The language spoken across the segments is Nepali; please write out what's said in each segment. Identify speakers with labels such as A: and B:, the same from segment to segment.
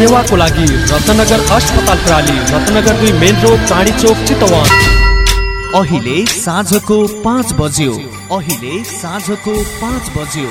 A: सेवाको लागि रत्नगर अस्पताल प्राली रत्नगर दुई मेन रोड चाँडी चोक चितवन।
B: अहिले साँझको पाँच बज्यो। अहिले साँझको पाँच बज्यो।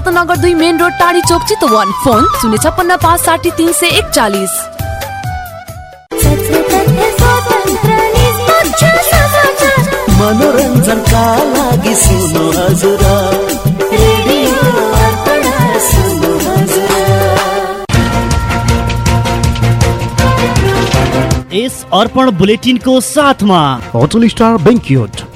C: रत्नगर दुई मेन रोड टाढी चोक चितवन। फोन शून्य छप्पन्न पाँच साठी तिन सय एकचालिस।
D: मनोरञ्जनका लागि सुन्नु हजुर। रेडियो अर्पण
E: यस अर्पण बुलेटिनको साथमा।
F: Hotel star banquet.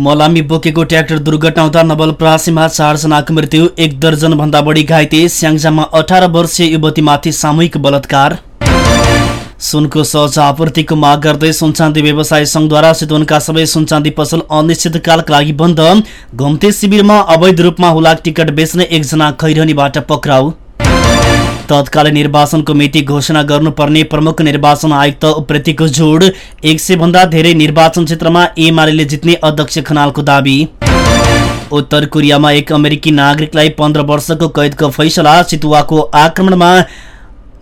E: मलामी बोकेको ट्र्याक्टर दुर्घटना हुँदा नवलपरासीमा चारजनाको मृत्यु एक दर्जन भन्दा बढी घाइते स्याङ्जामा अठार वर्षीय युवतीमाथि सामूहिक बलात्कार। सुनको सहज आपूर्तिको माग गर्दै सुनचाँदी व्यवसाय सङ्घद्वारा चितवनका सबै सुनचाँदी पसल अनिश्चितकालका लागि बन्द। घुम्ते शिविरमा अवैध रूपमा हुलाक टिकट बेच्ने एकजना खैरनीबाट पक्राउ। तत्कालीन निर्वाचनको मिति घोषणा गर्नुपर्ने प्रमुख निर्वाचन आयुक्त उप्रेतीको जोड एक सय भन्दा धेरै निर्वाचन क्षेत्रमा एमाले जित्ने अध्यक्ष खनालको दावी। उत्तर कोरियामा एक अमेरिकी नागरिकलाई पन्ध्र वर्षको कैदको फैसला चितुवाको आक्रमणमा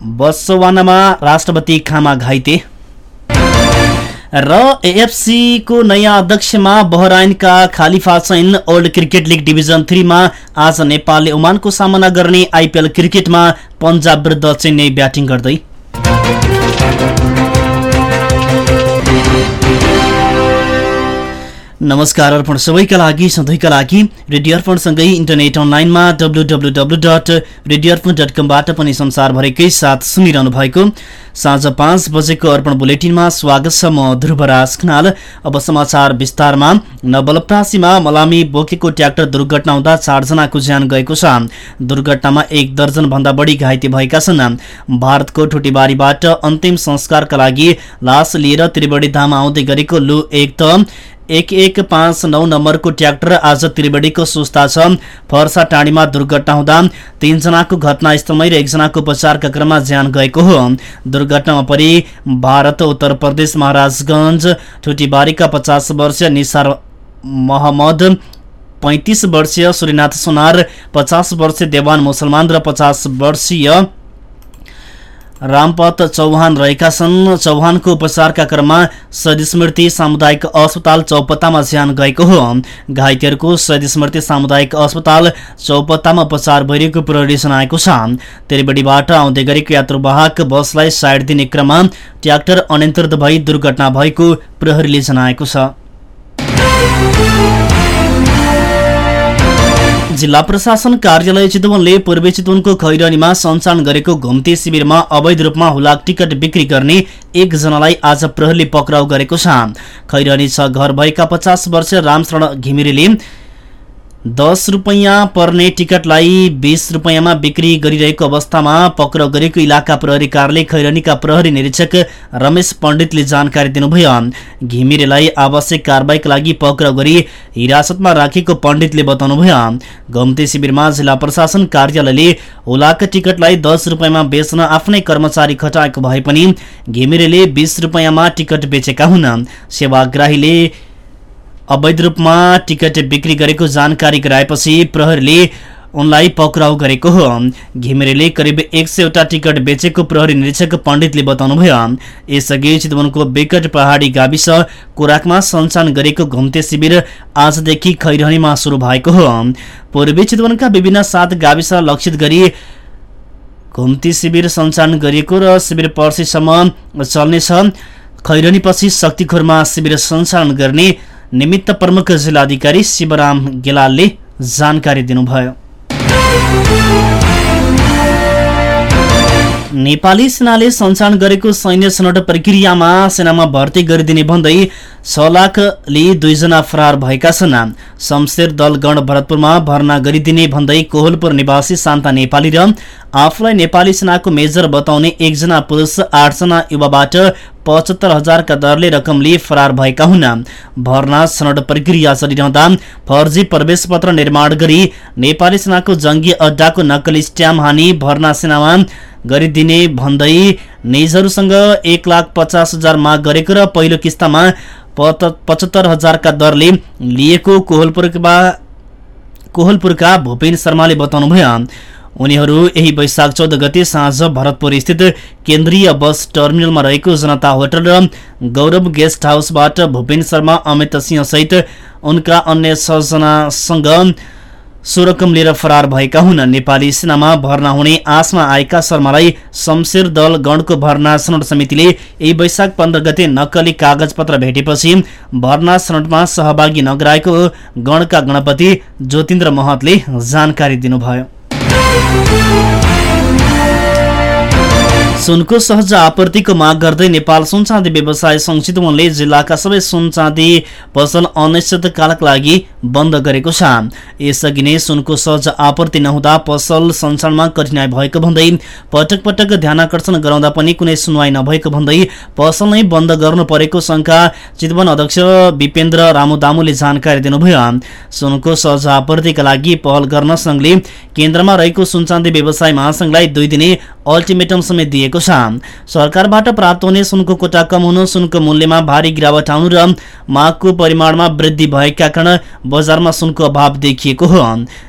E: बसवानामा राष्ट्रपति खामा घाइते। र एएफसीको नयाँ अध्यक्षमा बहराइनका खालिफा चैन ओल्ड क्रिकेट लिग डिभिजन थ्रीमा आज नेपालले ओमानको सामना गर्ने आइपिएल क्रिकेटमा पन्जाब विरुद्ध चेन्नई ब्याटिङ गर्दै। नमस्कार अर्पण सबैका लागि सधैँका लागि रेडियो अर्पणसँगै इन्टरनेट अनलाइनमा W W W dot radio Arpan dot कमबाट पनि संसारभरिकै साथ सुनिरहनु भएको साँझ पाँच बजेको अर्पण बुलेटिनमा स्वागत छ म ध्रुवराज खनाल। अब समाचार विस्तारमा। नवलप्रासीमा मलामी बोकेको ट्र्याक्टर दुर्घटना हुँदा चारजनाको ज्यान गएको छ। दुर्घटनामा एक दर्जन भन्दा बढी घाइते भएका छन्। भारतको ठुटीबारीबाट अन्तिम संस्कारका लागि लास लिएर त्रिवेणी धाम आउँदै गरेको लु एक त एक एक पाँच नौ नम्बरको ट्र्याक्टर आज त्रिवेणीको सुस्ता छ। फर्सा टाढीमा दुर्घटना हुँदा तीनजनाको घटनास्थलमै र एकजनाको उपचारका क्रममा ज्यान गएको हो। दुर्घटनामा परि भारत उत्तर प्रदेश महाराजगञ्ज ठुटीबारीका पचास वर्षीय निसार मोहम्मद पैँतिस वर्षीय सूर्यनाथ सोनार पचास वर्षीय देवान मुसलमान र पचास वर्षीय रामपत चौहान रहेका छन्। चौहानको उपचारका क्रममा शहीद स्मृति सामुदायिक अस्पताल चौपत्तामा ज्यान गएको हो। घाइतेहरूको शहीद स्मृति सामुदायिक अस्पताल चौपत्तामा उपचार भइरहेको प्रहरी जनाएको छ। त्रिवेणीबाट आउँदै गरेको यात्रुवाहक बसलाई साइड दिने क्रममा ट्र्याक्टर अनियन्त्रित भई दुर्घटना भएको प्रहरीले जनाएको छ। जिल्ला प्रशासन कार्यालय चितवनले पूर्वी चितवनको खैरनीमा सञ्चालन गरेको घुम्ती शिविरमा अवैध रूपमा हुलाक टिकट बिक्री गर्ने एकजनालाई आज प्रहरीले पक्राउ गरेको छ। खैरनी छ घर भएका पचास वर्षीय रामशरण घिमिरेले दस रुपियाँ पर्ने टिकटलाई बिस रुपियाँमा बिक्री गरिरहेको अवस्थामा पक्राउ गरेको इलाका प्रहरी कार्यालय खैरनीका प्रहरी निरीक्षक रमेश पण्डितले जानकारी दिनुभयो। घिमिरेलाई आवश्यक कारवाहीका लागि पक्राउ गरी हिरासतमा राखेको पण्डितले बताउनुभयो। घुम्ती शिविरमा जिल्ला प्रशासन कार्यालयले हुलाक टिकटलाई दस रुपियाँमा बेच्न आफ्नै कर्मचारी खटाएको भए पनि घिमिरेले बिस रुपियाँमा टिकट बेचेका हुन्। सेवाग्राहीले अवैध रूपमा टिकट बिक्री गरेको जानकारी गराएपछि प्रहरीले उनलाई पक्राउ गरेको हो। घिमिरेले करिब एक सयवटा टिकट बेचेको प्रहरी निरीक्षक पण्डितले बताउनुभयो। यसअघि चितवनको विकट पहाडी गाविस कोराकमा सञ्चालन गरेको घुम्ते शिविर आजदेखि खैरहनीमा सुरु भएको हो। पूर्वी चितवनका विभिन्न सात गाविस लक्षित गरी घुम्ती शिविर सञ्चालन गरिएको र शिविर पर्सिसम्म चल्नेछ। खैरनीपछि शक्तिखोरमा शिविर सञ्चालन गर्ने निमित्त प्रमुख जिल्लाधिकारी शिवराम गेलालले जानकारी दिनुभयो। नेपाली सेनाले सञ्चालन गरेको सैन्य छनौट प्रक्रियामा सेनामा भर्ती गरिदिने भन्दै छ लाखले दुईजना फरार भएका छन्। शमशेर दल गण भरतपुरमा भर्ना गरिदिने भन्दै कोहलपुर निवासी शान्ता नेपाली र आफूलाई नेपाली सेनाको मेजर बताउने एकजना पुरुष आठजना युवाबाट पचहत्तर हजारका दरले रकम लिए फरार भएका हुन्। भर्ना छनौट प्रक्रिया चलिरहँदा फर्जी प्रवेश पत्र निर्माण गरी नेपाली सेनाको जङ्गी अड्डाको नक्कली स्ट्याम्प हानी भर्ना सेनामा गरिदिने भन्दै निजहरूसँग एक लाख पचास हजार माग गरेको र पहिलो किस्तामा पचहत्तर हजारका दरले लिएको कोहलपुरका कोहलपुरका भूपेन शर्माले बताउनुभयो। उनीहरू यही वैशाख चौध गते साँझ भरतपुर स्थित केन्द्रीय बस टर्मिनलमा रहेको जनता होटल र गौरव गेस्ट हाउसबाट भूपेन शर्मा अमित सिंह सहित उनका अन्य छजनासँग सो रकम लिएर फरार भएका हुन्। नेपाली सेनामा भर्ना हुने आशमा आएका शर्मालाई शमशेर दल गणको भर्ना छनौट समितिले यही वैशाख पन्ध्र गते नक्कली कागज पत्र भेटेपछि भर्ना छनौटमा सहभागी नगराएको गणका गणपति ज्योतिन्द्र महतले जानकारी दिनुभयो। सुनको सहज आपूर्तिको माग गर्दै नेपाल सुन चाँदी व्यवसाय संघ चितवनले जिल्लाका सबै सुन चाँदी पसल अनिश्चितकालका लागि बन्द गरेको छ। यसअघि नै सुनको सहज आपूर्ति नहुँदा पसल सञ्चालनमा कठिनाई भएको भन्दै पटक पटक ध्यान आकर्षण गराउँदा पनि कुनै सुनवाई नभएको भन्दै पसल नै बन्द गर्नु परेको संघका चितवन अध्यक्ष विपेन्द्र रामुदामुले जानकारी दिनुभयो। सुनको सहज आपूर्तिका लागि पहल गर्न संघले केन्द्रमा रहेको सुनचाँदी व्यवसाय महासंघलाई दुई दिने अल्टिमेटम समेत दिएको छ। सरकारबाट प्राप्त हुने सुनको कोटा कम हुनु सुनको मूल्यमा भारी गिरावट आउनु र मागको परिमाणमा वृद्धि भएका कारण बजारमा सुनको अभाव देखिएको हो।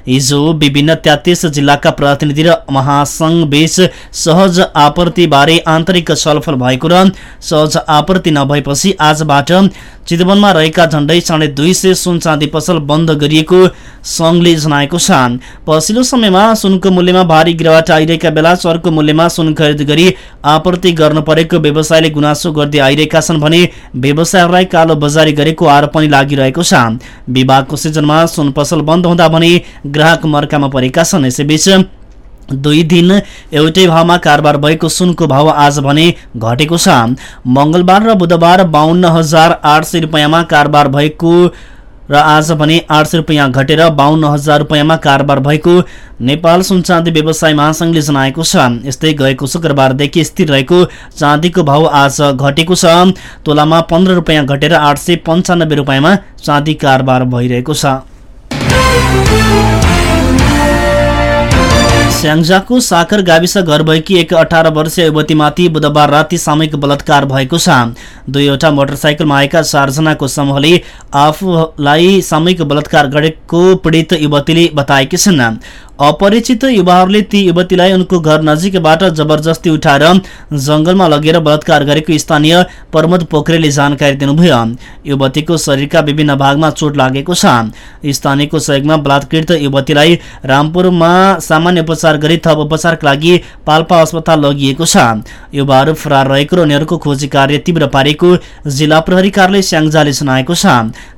E: हिजो विभिन्न तेत्तिस जिल्लाका प्रतिनिधि र महासंघ बीच सहज आपूर्ति बारे आन्तरिक छलफल भएको र सहज आपूर्ति नभएपछि आजबाट चितवनमा रहेका झण्डै साढे दुई सय सुन चाँदी पसल बन्द गरिएको संघले जनाएको छ पछिल्लो समयमा सुनको मूल्यमा भारी गिरावट आइरहेका बेला चरको मूल्यमा सुन खरिद गरी आपूर्ति गर्नु परेको व्यवसायले गुनासो गर्दै आइरहेका छन् भने व्यवसायहरूलाई कालो बजारी गरेको आरोप पनि लागिरहेको छ। विभागको सिजनमा सुन पसल बन्द हुँदा भने ग्राहक मर्कामा परेका छन्। यसैबीच दुई दिन एउटै भावमा कारोबार भएको सुनको भाव आज भने घटेको छ। मङ्गलबार र बुधबार बाहन्न हजार आठ सय रुपियाँमा कारोबार भएको र आज भने आठ सय रुपियाँ घटेर बाहन्न हजार रुपियाँमा कारोबार भएको नेपाल सुन चाँदी व्यवसाय महासंघले जनाएको छ। यस्तै गएको शुक्रबारदेखि स्थिर रहेको चाँदीको भाव आज घटेको छ। तोलामा पन्ध्र रुपियाँ घटेर आठ सय पन्चानब्बे रुपियाँमा चाँदी कारोबार भइरहेको छ। स्याङ्जाको साकर गाविस घर भएकी एक अठार वर्षीय युवतीमाथि बुधबार राति सामूहिक बलात्कार भएको छ। दुईवटा मोटरसाइकलमा आएका चारजनाको समूहले आफूलाई सामूहिक बलात्कार गरेको पीडित युवतीले बताएकी छिन्। अपरिचित युवाहरूले ती युवतीलाई उनको घर नजिकबाट जबरजस्ती उठाएर जंगलमा लगेर बलात्कार गरेको स्थानीय प्रमोद पोखरेलले जानकारी दिनुभयो। युवतीको शरीरका विभिन्न भागमा चोट लागेको छ। स्थानीयको सहयोगमा बलात्कृत युवतीलाई रामपुरमा सामान्य उपचार गरी थप उपचारका लागि पाल्पा अस्पताल लगिएको छ। युवाहरू फरार रहेको र उनीहरूको खोजी कार्य तीव्र पारेको जिल्ला प्रहरी कार्यालय स्याङ्जाले जनाएको छ।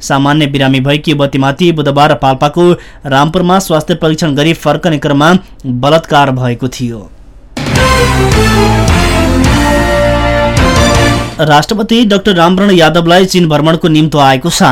E: सामान्य बिरामी भएकी युवतीमाथि बुधबार पाल्पाको रामपुरमा स्वास्थ्य परीक्षण गरी फर्कने क्रममा बलात्कार भएको थियो। राष्ट्रपति डाक्टर रामवरण यादवलाई चीन भ्रमणको निम्तो आएको छ।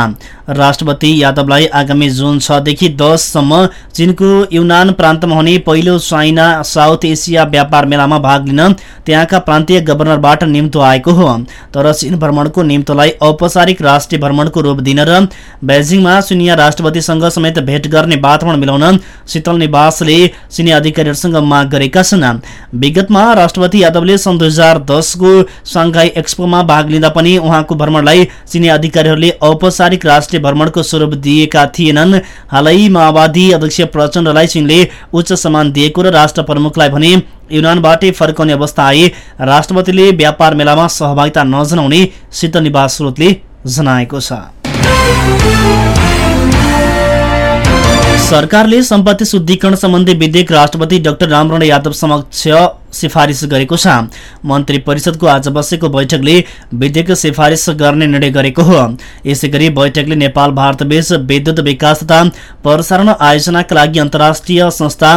E: राष्ट्रपति यादवलाई आगामी जुन छदेखि दससम्म चीनको युनान प्रान्तमा हुने पहिलो चाइना साउथ एसिया व्यापार मेलामा भाग लिन त्यहाँका प्रान्तीय गभर्नरबाट निम्तो आएको हो। तर चीन भ्रमणको निम्तोलाई औपचारिक राष्ट्रिय भ्रमणको रूप दिन र बेजिङमा चिनिया राष्ट्रपतिसँग समेत भेट गर्ने वातावरण मिलाउन शीतल निवासले चिनी अधिकारीहरूसँग माग गरेका छन्। विगतमा राष्ट्रपति यादवले सन् दुई हजार दसको साङ्घाई एक्सपोमा भाग लिँदा पनि उहाँको भ्रमणलाई चिनी अधिकारीहरूले औपचारिक राष्ट्रिय भ्रमणको स्वरूप दिएका थिएनन्। हालै माओवादी अध्यक्ष प्रचण्डलाई चीनले उच्च सम्मान दिएको र राष्ट्र प्रमुखलाई भने युनानबाटै फर्काउने अवस्था आए। राष्ट्रपतिले व्यापार मेलामा सहभागिता नजनाउने शीतल निवास स्रोतले जनाएको छ। सरकारले सम्पत्ति शुद्धिकरण सम्बन्धी विधेयक राष्ट्रपति डाक्टर रामरण यादव समक्ष सिफारिस गरेको छ। मन्त्री परिषदको आज बसेको बैठकले विधेयक सिफारिस गर्ने निर्णय गरेको हो। यसै गरी बैठकले नेपाल भारतबीच विद्युत विकास तथा प्रसारण आयोजनाका लागि अन्तर्राष्ट्रिय संस्था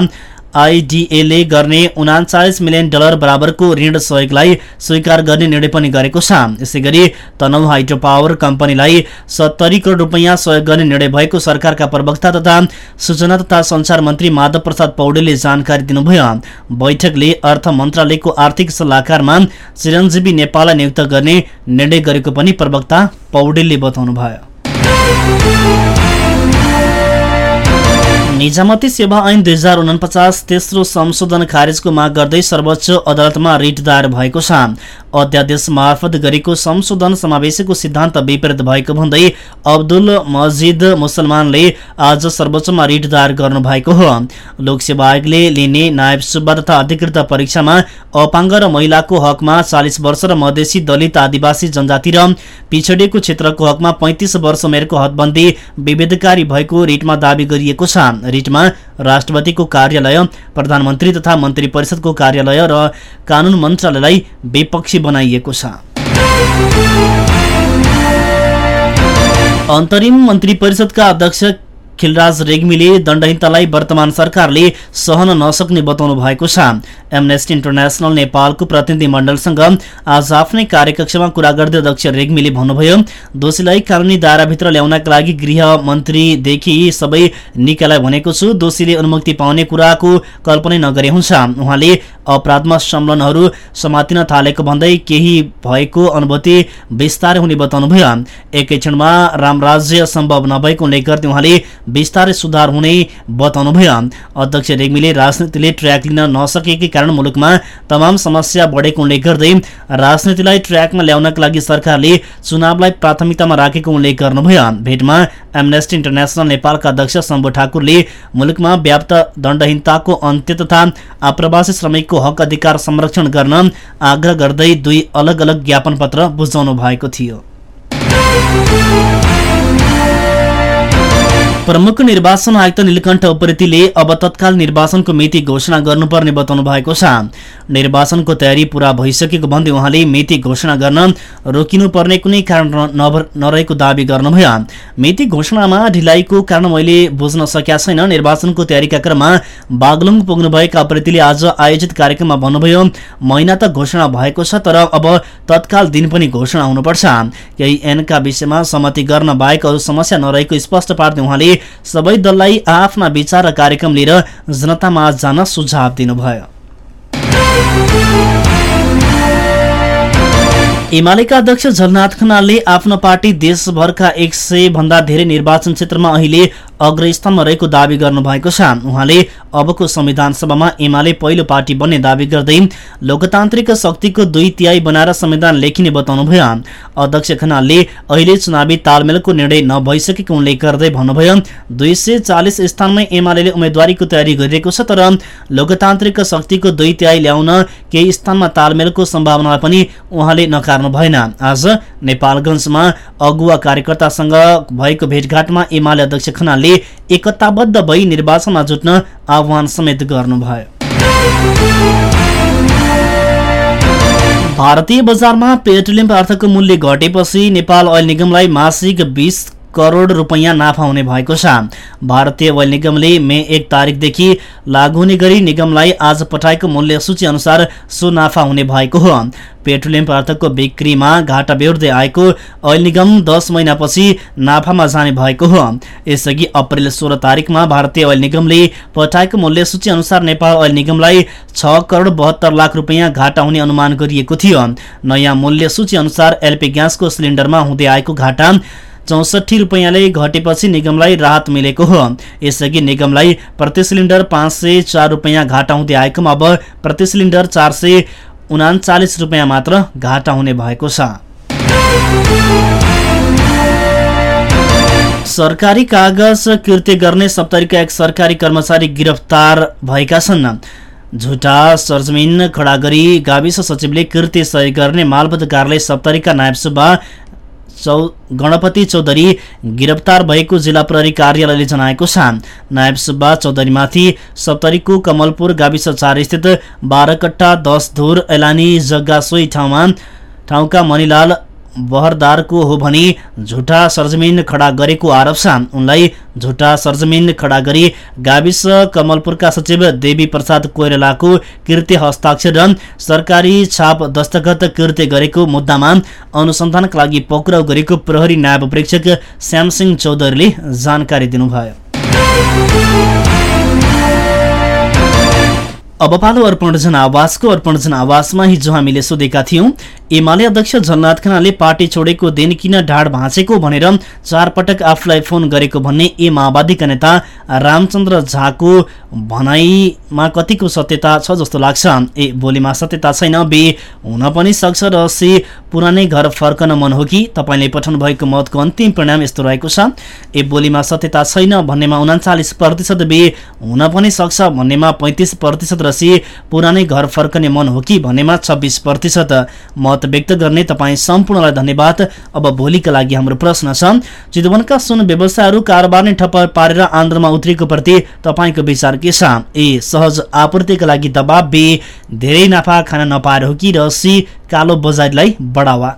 E: आइडिएले गर्ने उनाचालिस मिलियन डलर बराबरको ऋण सहयोगलाई स्वीकार गर्ने निर्णय पनि गरेको छ। यसै गरी तनहु हाइड्रो पावर कम्पनीलाई सत्तरी करोड रुपियाँ सहयोग गर्ने निर्णय भएको सरकारका प्रवक्ता तथा सूचना तथा संचार मन्त्री माधव प्रसाद पौडेलले जानकारी दिनुभयो। बैठकले अर्थ मन्त्रालयको आर्थिक सल्लाहकारमा चिरञ्जीवी नेपाललाई नियुक्त गर्ने निर्णय गरेको पनि प्रवक्ता पौडेलले बताउनुभयो। निजामती सेवा ऐन दुई हजार उनपचास तेस्रो संशोधन खारेजको माग गर्दै सर्वोच्च अदालतमा रिट दायर भएको छ। अध्यादेश मार्फत गरेको संशोधन समावेशको सिद्धान्त विपरीत भएको भन्दै अब्दुल मजिद मुसलमानले आज सर्वोच्चमा रिट दायर गर्नु भएको हो लोकसेवा आयोगले लिने नायब सुब्बा तथा अधिकृत परीक्षामा अपाङ्ग र महिलाको हकमा चालिस वर्ष र मधेसी दलित आदिवासी जनजाति र पिछडिएको क्षेत्रको हकमा पैंतिस वर्ष उमेरको हदबन्दी विभेदकारी भएको रिटमा दावी गरिएको छ। रिटमा राष्ट्रपतिको कार्यालय प्रधानमन्त्री तथा मन्त्री परिषदको कार्यालय र कानून मन्त्रालयलाई विपक्षी बनाइएको छ। अन्तरिम मन्त्री परिषदका अध्यक्ष खिलराज रेग्मीले दण्डहीनतालाई वर्तमान सरकारले सहन नसक्ने बताउनु भएको छ। एमनेस्टी इन्टरनेसनल नेपालको प्रतिनिधि मण्डलसँग आज आफ्नै कार्यकक्षमा कुरा गर्दै अध्यक्ष रेग्मीले भन्नुभयो दोषीलाई कानूनी दायराभित्र ल्याउनका लागि गृह मन्त्रीदेखि सबै निकायलाई भनेको छु। दोषीले अनुमति पाउने कुराको कल्पनै नगरे हुन्छ। उहाँले अपराधमा संलग्नहरू समातिन थालेको भन्दै केही भएको अनुभूति विस्तारै हुने बताउनुभयो। एकै क्षणमा रामराज्य सम्भव नभएको उल्लेख गर्दै उहाँले बिस्तारै सुधार हुने बताउनुभयो अध्यक्ष रेग्मीले राजनीतिले ट्र्याक लिन नसकेकै कारण मुलुकमा तमाम समस्या बढेको उल्लेख गर्दै राजनीतिलाई ट्र्याकमा ल्याउनका लागि सरकारले चुनावलाई प्राथमिकतामा राखेको उल्लेख गर्नुभयो। भेटमा एमनेस्टी इन्टरनेसनल नेपालका अध्यक्ष शम्भु ठाकुरले मुलुकमा व्याप्त दण्डहीनताको अन्त्य तथा आप्रवासी श्रमिकको हक अधिकार संरक्षण गर्न आग्रह गर्दै दुई अलग अलग ज्ञापन पत्र बुझाउनु भएको थियो। प्रमुख निर्वाचन आयुक्त निलकण्ठ उप्रेतीले अब तत्काल निर्वाचनको मिति घोषणा गर्नुपर्ने बताउनु भएको छ। निर्वाचनको तयारी पूरा भइसकेको भन्दै उहाँले मिति घोषणा गर्न रोकिनुपर्ने कुनै कारण नरहेको दावी गर्नुभयो। मिति घोषणामा ढिलाइको कारण मैले बुझ्न सकेका छैन। निर्वाचनको तयारीका क्रममा बागलुङ पुग्नुभएका उप्रेतीले आज आयोजित कार्यक्रममा भन्नुभयो महिना त घोषणा भएको छ तर अब तत्काल दिन पनि घोषणा हुनुपर्छ। केही एनका विषयमा सहमति गर्न बाहेक अरू समस्या नरहेको स्पष्ट पार्दै उहाँले सबै दललाई आफ्ना विचार र कार्यक्रम लिएर जनतामा जान सुझाव दिनुभयो। एमालेका अध्यक्ष झलनाथ खनालले आफ्नो पार्टी देशभरका एक सय भन्दा धेरै निर्वाचन क्षेत्रमा अहिले अग्रस्थानमा रहेको दावी गर्नुभएको छ। उहाँले अबको संविधान सभामा एमाले पहिलो पार्टी बन्ने दावी गर्दै लोकतान्त्रिक शक्तिको दुई तिहाई बनाएर संविधान लेखिने बताउनुभयो। अध्यक्ष खनालले अहिले चुनावी तालमेलको निर्णय नभइसकेको उल्लेख गर्दै भन्नुभयो दुई स्थानमै एमाले उम्मेद्वारीको तयारी गरिरहेको छ तर लोकतान्त्रिक शक्तिको दुई तिहाई ल्याउन केही स्थानमा तालमेलको सम्भावना पनि उहाँले नकार्नु भएन। आज नेपालगञ्जमा अगुवा कार्यकर्तासँग भएको भेटघाटमा एमाले अध्यक्ष खनालले एकताबद्ध भई निर्वाचनमा जुट्न आह्वान समेत गर्नुभयो। भारतीय बजारमा पेट्रोलियम पदार्थको मूल्य घटेपछि नेपाल ऐल निगमलाई मासिक बिस करोड रुपैयाँ नाफा हुने भएको छ। भारतीय ओइल निगमले मे एक तारिकदेखि लागू हुने गरी निगमलाई आज पठाएको मूल्य सूची अनुसार सो नाफा हुने भएको हो। पेट्रोलियम पदार्थको बिक्रीमा घाटा बेहोर्दै आएको ओइल निगम दस महिनापछि नाफामा जाने भएको हो। यसअघि अप्रेल सोह्र तारिकमा भारतीय ओइल निगमले पठाएको मूल्य सूची अनुसार नेपाल ओइल निगमलाई छ करोड बहत्तर लाख रुपियाँ घाटा हुने अनुमान गरिएको थियो। नयाँ मूल्य सूची अनुसार एलपी ग्यासको सिलिन्डरमा हुँदै आएको घाटा चौसठी रुपियाँले घटेपछि निगमलाई राहत मिलेको हो। यसअघि निगमलाई प्रति सिलिन्डर पाँच सय चार रुपियाँ घाटा हुँदै आएकोमा अब प्रति सिलिन्डर चार सय उनाचालिस रुपियाँ मात्र घाटा हुने भएको छ। सरकारी कागज कृत्य गर्ने सप्तरीका एक सरकारी कर्मचारी गिरफ्तार भएका छन्। झुटा सरजमिन खडा गरी गाविस सचिवले कृत्य सही गर्ने मालपत कार्यालय सप्तरीका नायब सुब्बा चौ गणपति चौधरी गिरफ्तार भएको जिल्ला प्रहरी कार्यालयले जनाएको छ नायब सुब्बा चौधरीमाथि सप्तरीको कमलपुर गाविस चार स्थित बाह्र कट्टा दस धुर एलानी जग्गा सोही ठाउँमा ठाउँका मणिलाल बहरदारको हो भनी झुटा सरजमिन खडा गरेको आरोप छ। उनलाई झुटा सरजमिन खडा गरी गाविस कमलपुरका सचिव देवी प्रसाद कोइरालाको कृत्य हस्ताक्षर र सरकारी छाप दस्तखत कृत्य गरेको मुद्दामा अनुसन्धानका लागि पक्राउ गरेको प्रहरी नायब प्रेक्षक श्यामसिंह चौधरीले जानकारी दिनुभयो। अब पालो अर्पण जनावासको अर्पण जनावासमा हिजो हामीले सोधेका थियौं एमाले अध्यक्ष झलनाथ खनाले पार्टी छोडेको दिन किन ढाड भाँचेको भनेर चार पटक आफूलाई फोन गरेको भन्ने ए माओवादीका नेता रामचन्द्र झाको भनाइमा कतिको सत्यता छ जस्तो लाग्छ। ए बोलीमा सत्यता छैन बे हुन पनि सक्छ र सी पुरानै घर फर्कन मन हो कि? तपाईँले पठाउनु भएको मतको अन्तिम परिणाम यस्तो रहेको छ। ए बोलीमा सत्यता छैन भन्नेमा उनाचालिस प्रतिशत बे हुन पनि सक्छ भन्नेमा पैँतिस प्रतिशत र सी पुरानै घर फर्कने मन हो कि भन्नेमा छब्बिस प्रतिशत मत व्यक्त गर्ने तपाईँ सम्पूर्णलाई धन्यवाद। अब भोलिका लागि हाम्रो प्रश्न छ चितवनका सुन व्यवसायहरू कारोबार नै ठप्प पारेर आन्द्रमा उत्रेको प्रति तपाईँको विचार के छ? ए सहज आपूर्तिका लागि दबाब बे धेरै नाफा खान नपाएर हो कि? र सी कालो बजारलाई बढावा।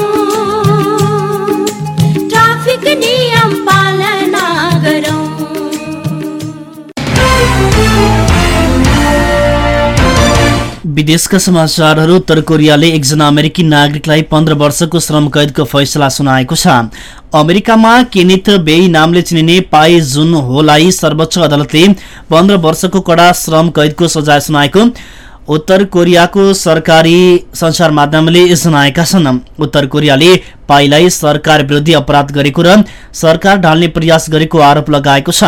E: विदेशका समाचारहरू उत्तर कोरियाले एकजना अमेरिकी नागरिकलाई पन्ध्र वर्षको श्रम कैदको फैसला सुनाएको छ। अमेरिकामा केनिथ बेई नामले चिनिने पाई जुन होलाई सर्वोच्च अदालतले पन्ध्र वर्षको कडा श्रम कैदको सजाय सुनाएको। उत्तर कोरियाको सरकारी सञ्चार माध्यमले जनाएका छन्। उत्तर कोरियाले पाईलाई सरकार विरोधी अपराध गरेको र सरकार ढाल्ने प्रयास गरेको आरोप लगाएको छ।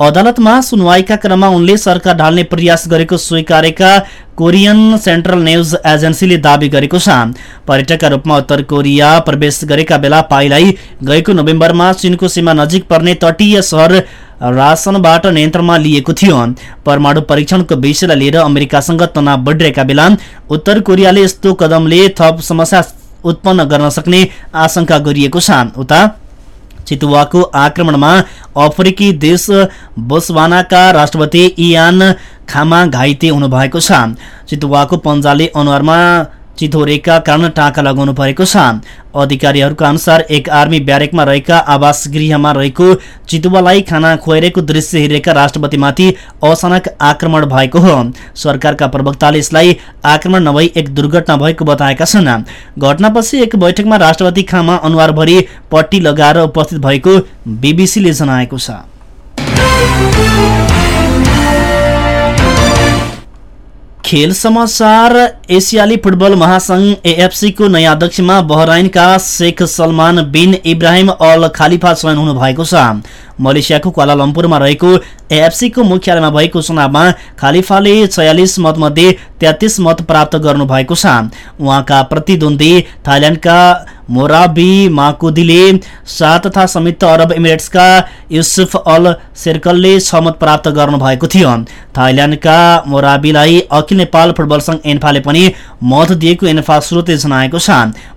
E: अदालतमा सुनवाईका क्रममा उनले सरकार ढाल्ने प्रयास गरेको स्वीकारेका कोरियन सेन्ट्रल न्युज एजेन्सीले दावी गरेको छ। पर्यटकका रूपमा उत्तर कोरिया प्रवेश गरेका बेला पाईलाई गएको नोभेम्बरमा चीनको सीमा नजिक पर्ने तटीय सहर रासनबाट नियन्त्रणमा लिएको थियो। परमाणु परीक्षणको विषयलाई लिएर अमेरिकासँग तनाव बढिरहेका बेला उत्तर कोरियाले यस्तो कदमले थप समस्या उत्पन्न गर्न सक्ने आशंका गरिएको छ उता चितुवाको आक्रमणमा अफ्रिकी देश बोस्वानाका राष्ट्रपति इयान खामा घाइते हुनुभएको छ। चितुवाको पन्जाले अनुहारमा चितोरेका कारण टाँका लगाउनु परेको छ। अधिकारीहरूका अनुसार एक आर्मी ब्यारेकमा रहेका आवास गृहमा रहेको चितुवालाई खाना खुवाइरहेको दृश्य हेरेका राष्ट्रपतिमाथि अचानक आक्रमण भएको हो। सरकारका प्रवक्ताले यसलाई आक्रमण नभई एक दुर्घटना भएको बताएका छन्। घटनापछि एक बैठकमा राष्ट्रपति खामा अनुहारभरि पट्टी लगाएर उपस्थित भएको बीबीसीले जनाएको छ। खेल समाचार एसियाली फुटबल महासंघ एएफसीको नयाँ अध्यक्षमा बहराइनका Sheikh Salman bin Ibrahim Al Khalifa चयन हुनु भएको छ। मलेसियाको क्वालालम्पुरमा रहेको एएफसीको मुख्यालयमा भएको चुनावमा खालिफाले छयालिस मतमध्ये तेत्तिस मत प्राप्त गर्नु भएको छ। उहाँका प्रतिद्वन्दी थाइल्याण्डका मोराबी माकुदीले सात तथा संयुक्त अरब इमिरेट्सका युसुफ अल सेर्कलले छ मत प्राप्त गर्नु भएको थियो। थाइल्याण्डका मोराबीलाई अखिल नेपाल फुटबल संघ एन्फाले पनि मत दिएको एन्फा स्रोतले जनाएको छ।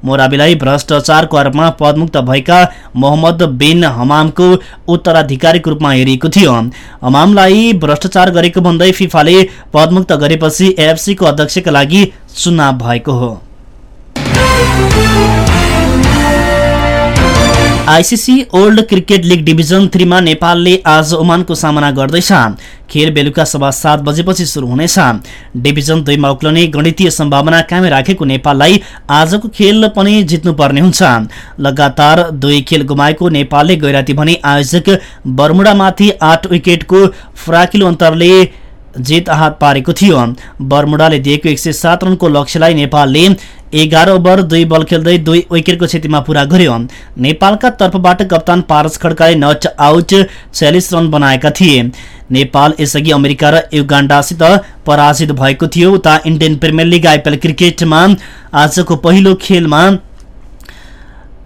E: मोराबीलाई भ्रष्टाचारको आरोपमा पदमुक्त भएका मोहम्मद बिन हमामको उत्तराधिकारीको रूपमा हेरिएको थियो। हमामलाई भ्रष्टाचार गरेको भन्दै फिफाले पदमुक्त गरेपछि एएफसीको अध्यक्षका लागि चुनाव भएको हो। ICC world cricket league division थ्रीमा नेपालले आज ओमानको सामना गर्दैछ खेल बेलुका सभा सात बजेपछि सुरु हुनेछ डिभिजन दुईमा उक्लने गणितीय सम्भावना कायम राखेको नेपाललाई आजको खेल पनि जित्नुपर्ने हुन्छ। लगातार दुई खेल गुमाएको नेपालले गैराती भने आयोजक बर्मुडामाथि आठ विकेटको फराकिलो अन्तरले जित हात पारेको थियो। बर्मुडाले दिएको एक सय सात रनको लक्ष्यलाई नेपालले एघार ओभर दुई बल खेल्दै दुई विकेटको क्षतिमा पूरा गर्यो। नेपालका तर्फबाट कप्तान पारस खड्काले नट आउट छयालिस रन बनाएका थिए। नेपाल यसअघि अमेरिका र युगाण्डासित पराजित भएको थियो। उता इन्डियन प्रिमियर लिग आइपिएल क्रिकेटमा आजको पहिलो खेलमा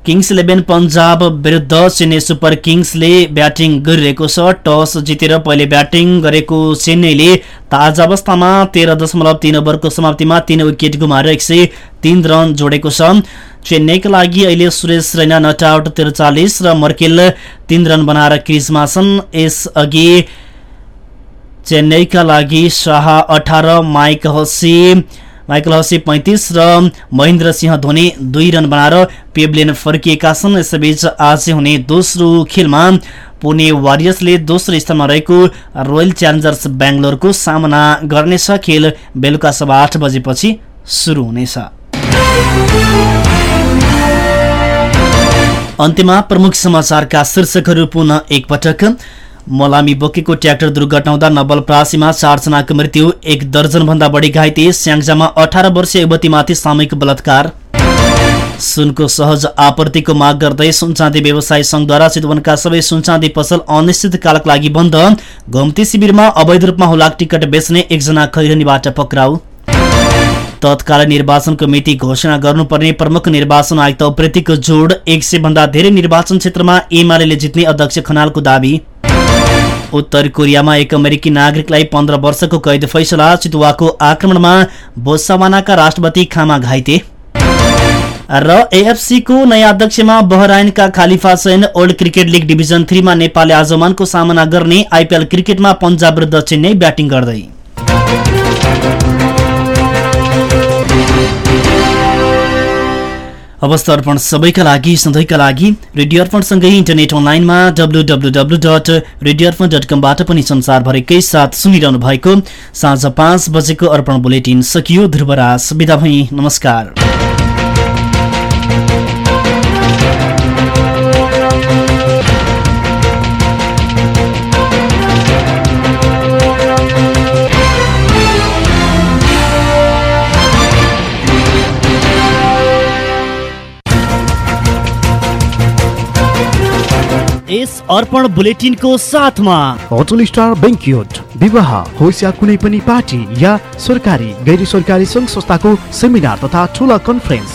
E: किङ्स इलेभेन पन्जाब विरुद्ध चेन्नई सुपर किङ्सले ब्याटिङ गरिरहेको छ। टस जितेर पहिले ब्याटिङ गरेको चेन्नईले ताजा अवस्थामा तेह्र दशमलव तीन ओभरको समाप्तिमा तीन विकेट गुमाएर एक सय तीन रन जोडेको छ। चेन्नईका लागि अहिले सुरेश रैना नट आउट त्रिचालिस र मर्केल तीन रन बनाएर क्रिजमा छन् यसअघि चेन्नईका लागि शाह अठार माइक हसी माइकल हसी पैँतिस र महेन्द्र सिंह धोनी दुई रन बनाएर पेब्लेन फर्किएका छन्। यसैबीच आज हुने दोस्रो खेलमा पुणे वारियर्सले दोस्रो स्थानमा रहेको रोयल च्यालेन्जर्स बेङ्गलोरको सामना गर्नेछ। खेल बेलुका सभा आठ बजेपछि सुरु हुनेछ। अन्त्यमा प्रमुख समाचारका शीर्षकहरू पुनः एकपटक। मलामी बोकेको ट्र्याक्टर दुर्घटना हुँदा नवलप्रासीमा चारजनाको मृत्यु एक दर्जनभन्दा बढी घाइते स्याङ्जामा अठार वर्षीय युवतीमाथि सामूहिक बलात्कार। सुनको सहज आपूर्तिको माग गर्दै सुनचाँदी व्यवसाय संघद्वारा चितवनका सबै सुनचाँदी पसल अनिश्चितकालका लागि बन्द। घुम्ती शिविरमा अवैध रूपमा हुलाक टिकट बेच्ने एकजना खैरनीबाट पक्राउ। तत्कालीन निर्वाचनको मिति घोषणा गर्नुपर्ने प्रमुख निर्वाचन आयुक्त उप्रेतीको जोड एक सय भन्दा धेरै निर्वाचन क्षेत्रमा एमाले जित्ने अध्यक्ष खनालको दावी। उत्तर कोरियामा एक अमेरिकी नागरिकलाई पन्ध्र वर्षको कैद फैसला चितुवाको आक्रमणमा बोत्सवानाका राष्ट्रपति खामा घाइते। र एएफसीको नयाँ अध्यक्षमा बहराइनका खालिफा सैन ओल्ड क्रिकेट लिग डिभिजन थ्रीमा नेपालले आजमानको सामना गर्ने आइपिएल क्रिकेटमा पन्जाब विरुद्ध चेन्नई ब्याटिङ गर्दै। अवस्था अर्पण सबैका लागि सधैँका लागि रेडियो अर्पणसँगै इन्टरनेट अनलाइनमा W W W dot radio Arpan dot कमबाट पनि संसारभरिकै साथ सुनिरहनु भएको साँझ पाँच बजेको अर्पण बुलेटिन सकियो। ध्रुवराज बिदा भई। नमस्कार। यस अर्पण बुलेटिनको साथमा।
F: होटल स्टार बेङ्क्युट विवाह होस् या कुनै पनि पार्टी या सरकारी गैर सरकारी सङ्घ संस्थाको सेमिनार तथा ठुला कन्फरेन्स